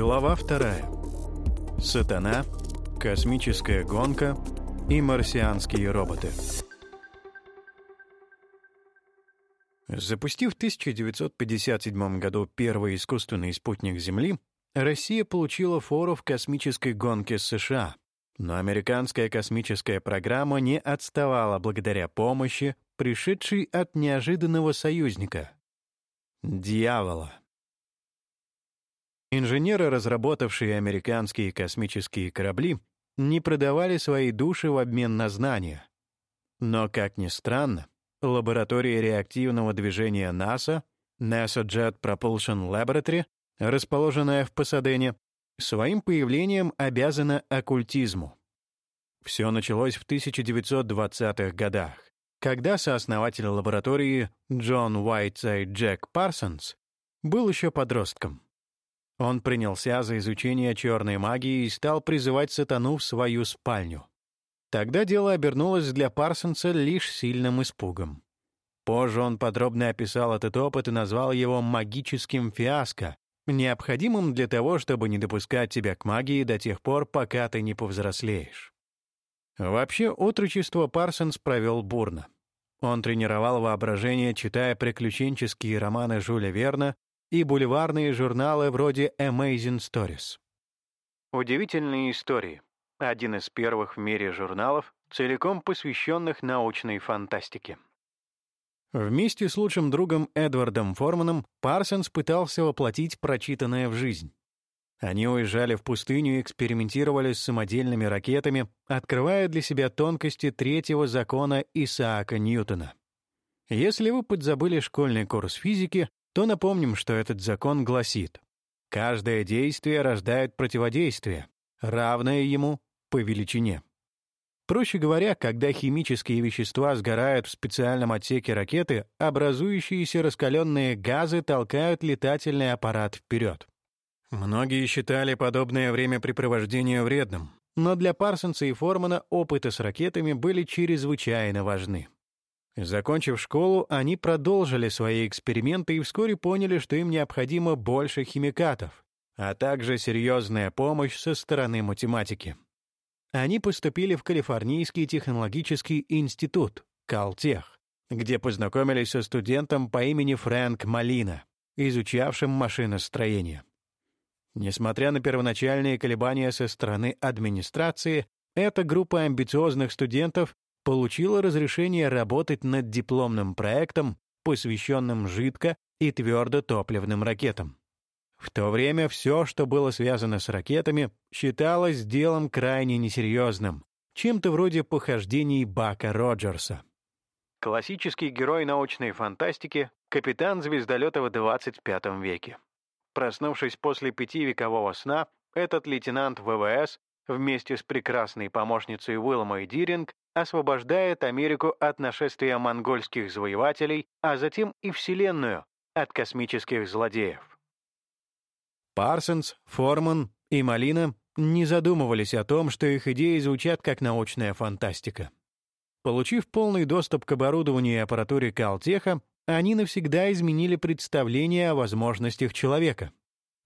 Глава вторая. Сатана, космическая гонка и марсианские роботы. Запустив в 1957 году первый искусственный спутник Земли, Россия получила фору в космической гонке с США. Но американская космическая программа не отставала благодаря помощи, пришедшей от неожиданного союзника — дьявола. Инженеры, разработавшие американские космические корабли, не продавали свои души в обмен на знания. Но, как ни странно, лаборатория реактивного движения НАСА, NASA Jet Propulsion Laboratory, расположенная в Пасадене, своим появлением обязана оккультизму. Все началось в 1920-х годах, когда сооснователь лаборатории Джон Уайтсайд Джек Парсонс был еще подростком. Он принялся за изучение черной магии и стал призывать сатану в свою спальню. Тогда дело обернулось для Парсонса лишь сильным испугом. Позже он подробно описал этот опыт и назвал его магическим фиаско, необходимым для того, чтобы не допускать тебя к магии до тех пор, пока ты не повзрослеешь. Вообще, отрочество Парсонс провел бурно. Он тренировал воображение, читая приключенческие романы Жюля Верна и бульварные журналы вроде Amazing Stories. Удивительные истории. Один из первых в мире журналов, целиком посвященных научной фантастике. Вместе с лучшим другом Эдвардом Форманом Парсонс пытался воплотить прочитанное в жизнь. Они уезжали в пустыню и экспериментировали с самодельными ракетами, открывая для себя тонкости третьего закона Исаака Ньютона. Если вы подзабыли школьный курс физики, то напомним, что этот закон гласит «Каждое действие рождает противодействие, равное ему по величине». Проще говоря, когда химические вещества сгорают в специальном отсеке ракеты, образующиеся раскаленные газы толкают летательный аппарат вперед. Многие считали подобное времяпрепровождение вредным, но для Парсонса и Формана опыты с ракетами были чрезвычайно важны. Закончив школу, они продолжили свои эксперименты и вскоре поняли, что им необходимо больше химикатов, а также серьезная помощь со стороны математики. Они поступили в Калифорнийский технологический институт, Калтех, где познакомились со студентом по имени Фрэнк Малина, изучавшим машиностроение. Несмотря на первоначальные колебания со стороны администрации, эта группа амбициозных студентов получила разрешение работать над дипломным проектом, посвященным жидко- и твердотопливным ракетам. В то время все, что было связано с ракетами, считалось делом крайне несерьезным, чем-то вроде похождений Бака Роджерса. Классический герой научной фантастики, капитан звездолета в 25 веке. Проснувшись после пятивекового сна, этот лейтенант ВВС вместе с прекрасной помощницей Уилмой Диринг освобождает Америку от нашествия монгольских завоевателей, а затем и Вселенную от космических злодеев. Парсонс, Форман и Малина не задумывались о том, что их идеи звучат как научная фантастика. Получив полный доступ к оборудованию и аппаратуре Калтеха, они навсегда изменили представление о возможностях человека.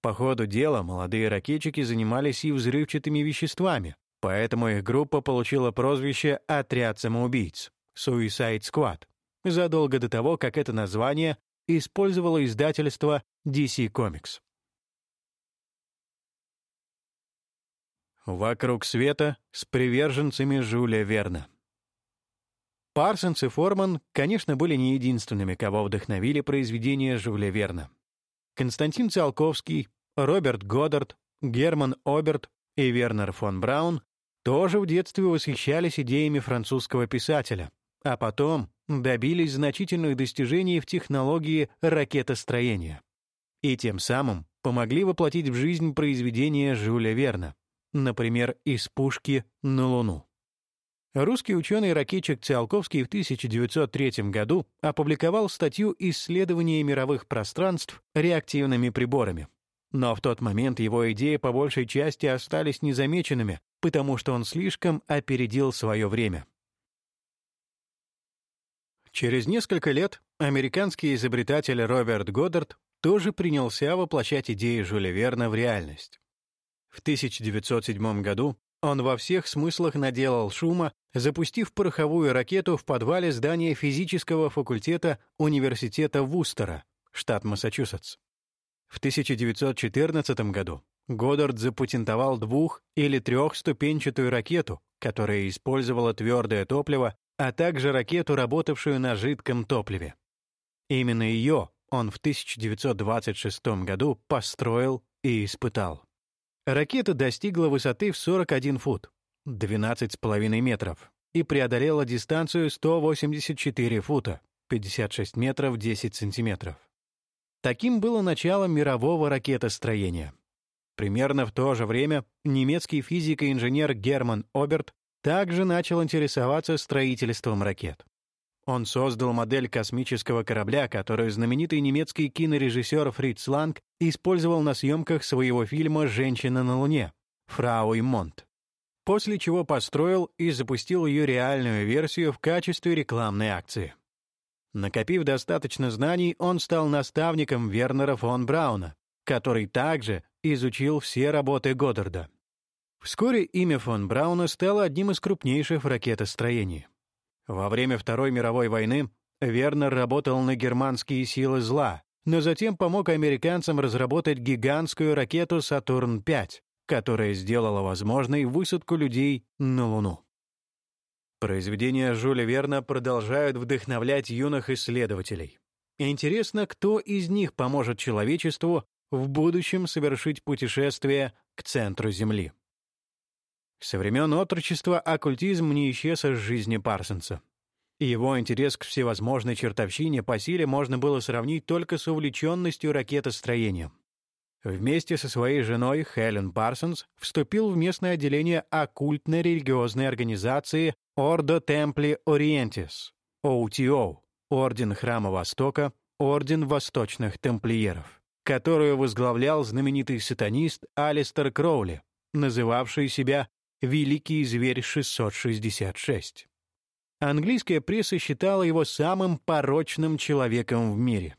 По ходу дела молодые ракетчики занимались и взрывчатыми веществами, Поэтому их группа получила прозвище «Отряд самоубийц» — Suicide Squad, задолго до того, как это название использовало издательство DC Comics. «Вокруг света» с приверженцами Жюля Верна. Парсонс и Форман, конечно, были не единственными, кого вдохновили произведения Жюля Верна. Константин Циолковский, Роберт Годдард, Герман Оберт и Вернер фон Браун тоже в детстве восхищались идеями французского писателя, а потом добились значительных достижений в технологии ракетостроения. И тем самым помогли воплотить в жизнь произведения Жюля Верна, например, «Из пушки на Луну». Русский ученый-ракетчик Циолковский в 1903 году опубликовал статью «Исследование мировых пространств реактивными приборами». Но в тот момент его идеи по большей части остались незамеченными, потому что он слишком опередил свое время. Через несколько лет американский изобретатель Роберт Годдард тоже принялся воплощать идеи Жюля Верна в реальность. В 1907 году он во всех смыслах наделал шума, запустив пороховую ракету в подвале здания физического факультета Университета Вустера, штат Массачусетс. В 1914 году Годдард запатентовал двух- или трехступенчатую ракету, которая использовала твердое топливо, а также ракету, работавшую на жидком топливе. Именно ее он в 1926 году построил и испытал. Ракета достигла высоты в 41 фут, 12,5 метров, и преодолела дистанцию 184 фута, 56 метров 10 сантиметров. Таким было начало мирового ракетостроения. Примерно в то же время немецкий физик и инженер Герман Оберт также начал интересоваться строительством ракет. Он создал модель космического корабля, которую знаменитый немецкий кинорежиссер Фриц Ланг использовал на съемках своего фильма «Женщина на Луне» «Фрау и Монт», после чего построил и запустил ее реальную версию в качестве рекламной акции. Накопив достаточно знаний, он стал наставником Вернера фон Брауна, который также изучил все работы Годдарда. Вскоре имя фон Брауна стало одним из крупнейших в ракетостроении. Во время Второй мировой войны Вернер работал на германские силы зла, но затем помог американцам разработать гигантскую ракету «Сатурн-5», которая сделала возможной высадку людей на Луну. Произведения Жюля Верна продолжают вдохновлять юных исследователей. Интересно, кто из них поможет человечеству в будущем совершить путешествие к центру Земли. Со времен отрочества оккультизм не исчез из жизни Парсонса. Его интерес к всевозможной чертовщине по силе можно было сравнить только с увлеченностью ракетостроением. Вместе со своей женой Хелен Парсонс вступил в местное отделение оккультной религиозной организации Ordo Templi Orientis, OTO, Орден Храма Востока, Орден Восточных Темплиеров, которую возглавлял знаменитый сатанист Алистер Кроули, называвший себя «Великий зверь 666». Английская пресса считала его самым порочным человеком в мире.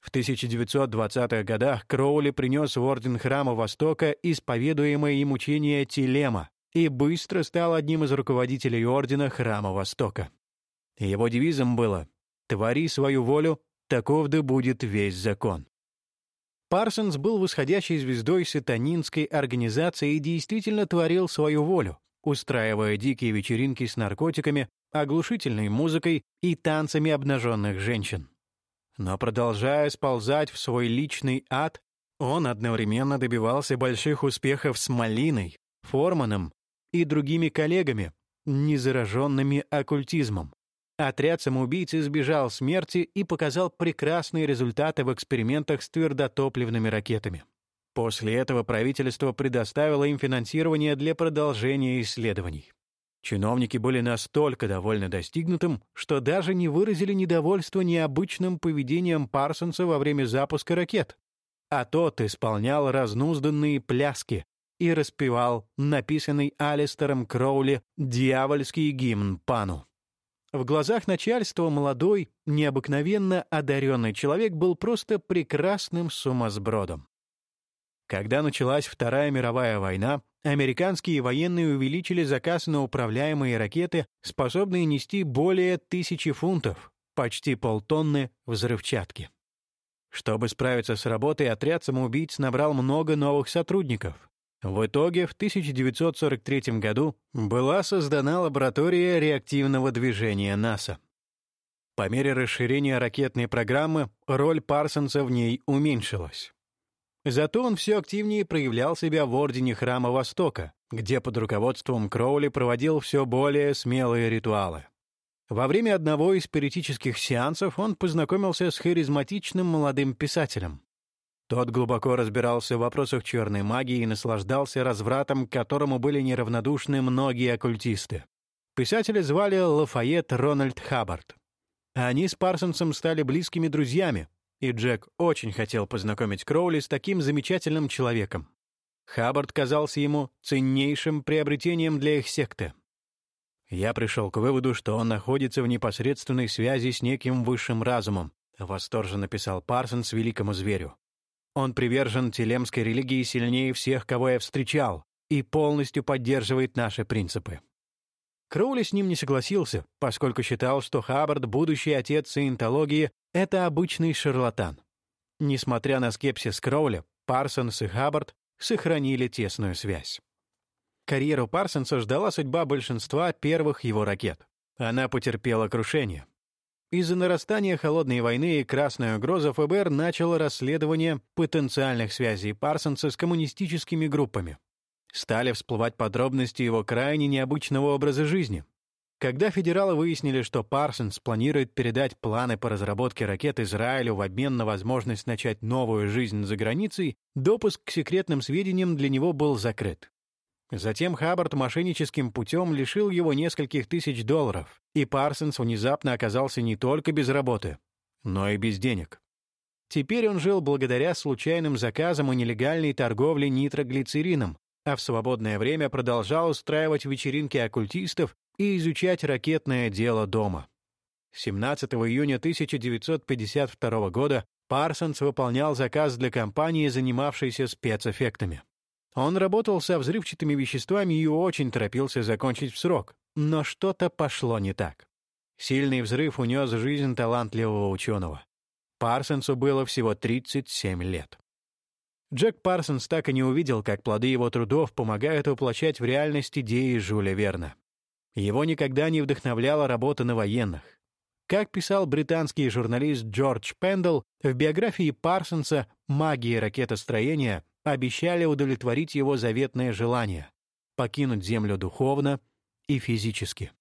В 1920-х годах Кроули принес в Орден Храма Востока исповедуемое им учение Телема и быстро стал одним из руководителей Ордена Храма Востока. Его девизом было «Твори свою волю, таков да будет весь закон». Парсонс был восходящей звездой сатанинской организации и действительно творил свою волю, устраивая дикие вечеринки с наркотиками, оглушительной музыкой и танцами обнаженных женщин. Но продолжая сползать в свой личный ад, он одновременно добивался больших успехов с Малиной, Форманом и другими коллегами, не зараженными оккультизмом. Отряд самоубийц избежал смерти и показал прекрасные результаты в экспериментах с твердотопливными ракетами. После этого правительство предоставило им финансирование для продолжения исследований. Чиновники были настолько довольны достигнутым, что даже не выразили недовольства необычным поведением Парсонса во время запуска ракет, а тот исполнял разнузданные пляски и распевал написанный Алистером Кроули дьявольский гимн пану. В глазах начальства молодой, необыкновенно одаренный человек был просто прекрасным сумасбродом. Когда началась Вторая мировая война, американские военные увеличили заказ на управляемые ракеты, способные нести более тысячи фунтов, почти полтонны взрывчатки. Чтобы справиться с работой, отряд самоубийц набрал много новых сотрудников. В итоге в 1943 году была создана лаборатория реактивного движения НАСА. По мере расширения ракетной программы роль Парсонса в ней уменьшилась. Зато он все активнее проявлял себя в Ордене Храма Востока, где под руководством Кроули проводил все более смелые ритуалы. Во время одного из спиритических сеансов он познакомился с харизматичным молодым писателем. Тот глубоко разбирался в вопросах черной магии и наслаждался развратом, к которому были неравнодушны многие оккультисты. Писателя звали Лафайет Рональд Хаббард. Они с Парсонсом стали близкими друзьями, и Джек очень хотел познакомить Кроули с таким замечательным человеком. Хаббард казался ему ценнейшим приобретением для их секты. Я пришел к выводу, что он находится в непосредственной связи с неким высшим разумом, восторженно писал Парсонс великому зверю. Он привержен телемской религии сильнее всех, кого я встречал, и полностью поддерживает наши принципы. Кроули с ним не согласился, поскольку считал, что Хаббард, будущий отец саентологии, это обычный шарлатан. Несмотря на скепсис Кроули, Парсонс и Хаббард сохранили тесную связь. Карьеру Парсонса ждала судьба большинства первых его ракет. Она потерпела крушение. Из-за нарастания холодной войны и красной угрозы ФБР начало расследование потенциальных связей Парсонса с коммунистическими группами. Стали всплывать подробности его крайне необычного образа жизни. Когда федералы выяснили, что Парсонс планирует передать планы по разработке ракет Израилю в обмен на возможность начать новую жизнь за границей, допуск к секретным сведениям для него был закрыт. Затем Хаббард мошенническим путем лишил его нескольких тысяч долларов, и Парсонс внезапно оказался не только без работы, но и без денег. Теперь он жил благодаря случайным заказам и нелегальной торговле нитроглицерином, а в свободное время продолжал устраивать вечеринки оккультистов и изучать ракетное дело дома. 17 июня 1952 года Парсонс выполнял заказ для компании, занимавшейся спецэффектами. Он работал со взрывчатыми веществами и очень торопился закончить в срок, но что-то пошло не так. Сильный взрыв унес жизнь талантливого ученого. Парсонсу было всего 37 лет. Джек Парсонс так и не увидел, как плоды его трудов помогают воплощать в реальность идеи Жюля Верна. Его никогда не вдохновляла работа на военных. Как писал британский журналист Джордж Пендл, в биографии Парсонса «Магия ракетостроения» обещали удовлетворить его заветное желание — покинуть Землю духовно и физически.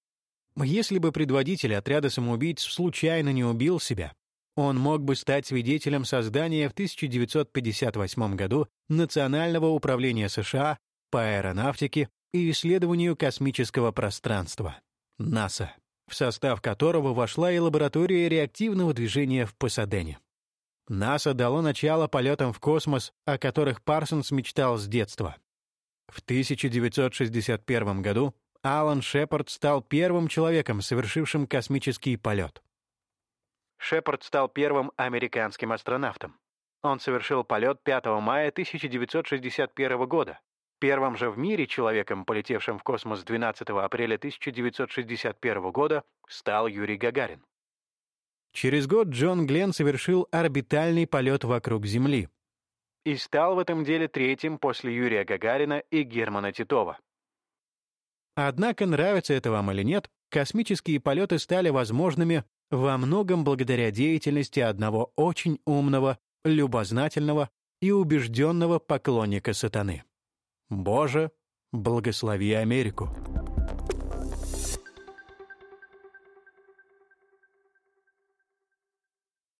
Если бы предводитель отряда самоубийц случайно не убил себя, он мог бы стать свидетелем создания в 1958 году Национального управления США по аэронавтике и исследованию космического пространства — НАСА, в состав которого вошла и лаборатория реактивного движения в Пасадене. НАСА дало начало полетам в космос, о которых Парсонс мечтал с детства. В 1961 году Алан Шепард стал первым человеком, совершившим космический полет. Шепард стал первым американским астронавтом. Он совершил полет 5 мая 1961 года, первым же в мире человеком, полетевшим в космос 12 апреля 1961 года, стал Юрий Гагарин. Через год Джон Гленн совершил орбитальный полет вокруг Земли и стал в этом деле третьим после Юрия Гагарина и Германа Титова. Однако, нравится это вам или нет, космические полеты стали возможными во многом благодаря деятельности одного очень умного, любознательного и убежденного поклонника сатаны. Боже, благослови Америку!